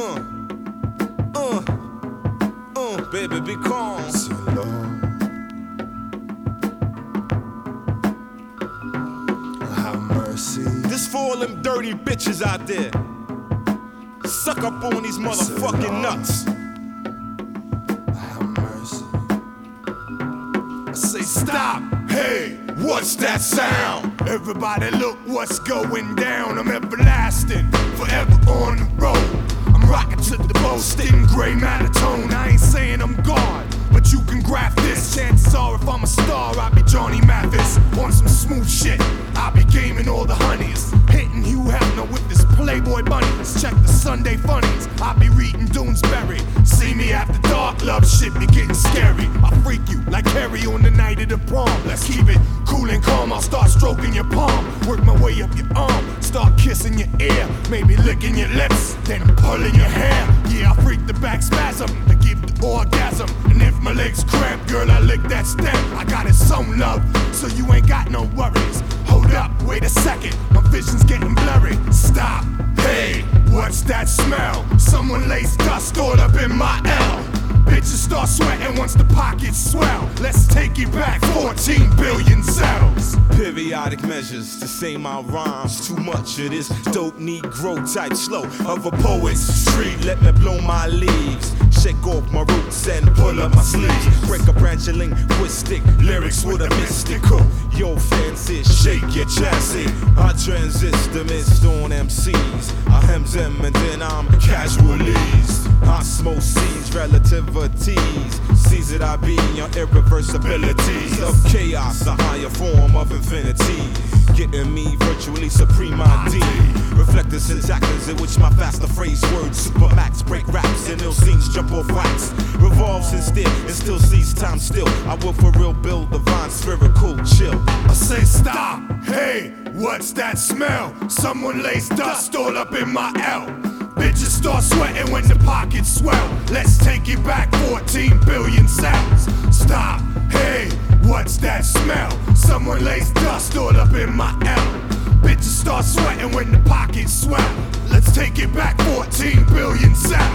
Uh, uh, uh, baby, be calm. So long. Have mercy. This for all them dirty bitches out there. Suck up on these motherfucking nuts. Have mercy. I say stop. Hey, what's that sound? Everybody look what's going down. I'm everlasting, forever on the road. I'm rocking to the most in gray monotone. I ain't saying I'm God, but you can graph this. Chances are, if I'm a star, I'll be Johnny Mathis on some smooth shit. I'll be gaming all the honeys, hitting Hugh Hefner with this Playboy bunny. Let's check the Sunday funnies. I'll be reading Doonesbury. See me after dark, love shit be getting scary. Like Carrie on the night of the prom. Let's keep it cool and calm. I'll start stroking your palm, work my way up your arm, start kissing your ear, maybe licking your lips, then pulling your hair. Yeah, I freak the back spasm to give the orgasm. And if my legs cramp, girl, I lick that stem. I got it some up, so you ain't got no worries. Hold up, wait a second, my vision's getting blurry. Stop. Hey, what's that smell? Someone lays dust all up in my L. Bitches start sweating once the pockets swell. Let's take it back 14 billion cells. Periodic measures to say my rhymes. Too much of this dope Negro type slow of a poet's street. Let me blow my leaves. Shake off my roots and pull up my sleeves. Break a branch of linguistic lyrics with a mystical. Yo, fancy, shake your chassis. I transist the mist on MCs. I hems them and then I'm casualties. I smoke seeds, relativities. Sees that I be your irreversibilities of chaos, a higher form of infinity. Getting me virtually supreme ID. Reflect the syntaxes in which my faster phrase words supermax break raps and ill scenes jump off wax. Revolves instead and still sees time still. I will for real build divine spherical chill. I say stop. Hey, what's that smell? Someone lays dust all up in my L. Bitches start sweating when the pockets swell. Let's take it back 14 billion sounds. Stop, hey, what's that smell? Someone lays dust all up in my L. Bitches start sweating when the pockets swell. Let's take it back 14 billion sounds.